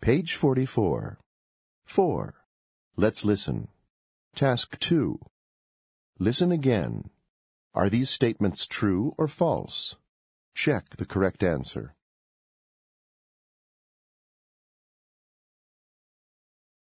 Page 44. 4. Let's listen. Task 2. Listen again. Are these statements true or false? Check the correct answer.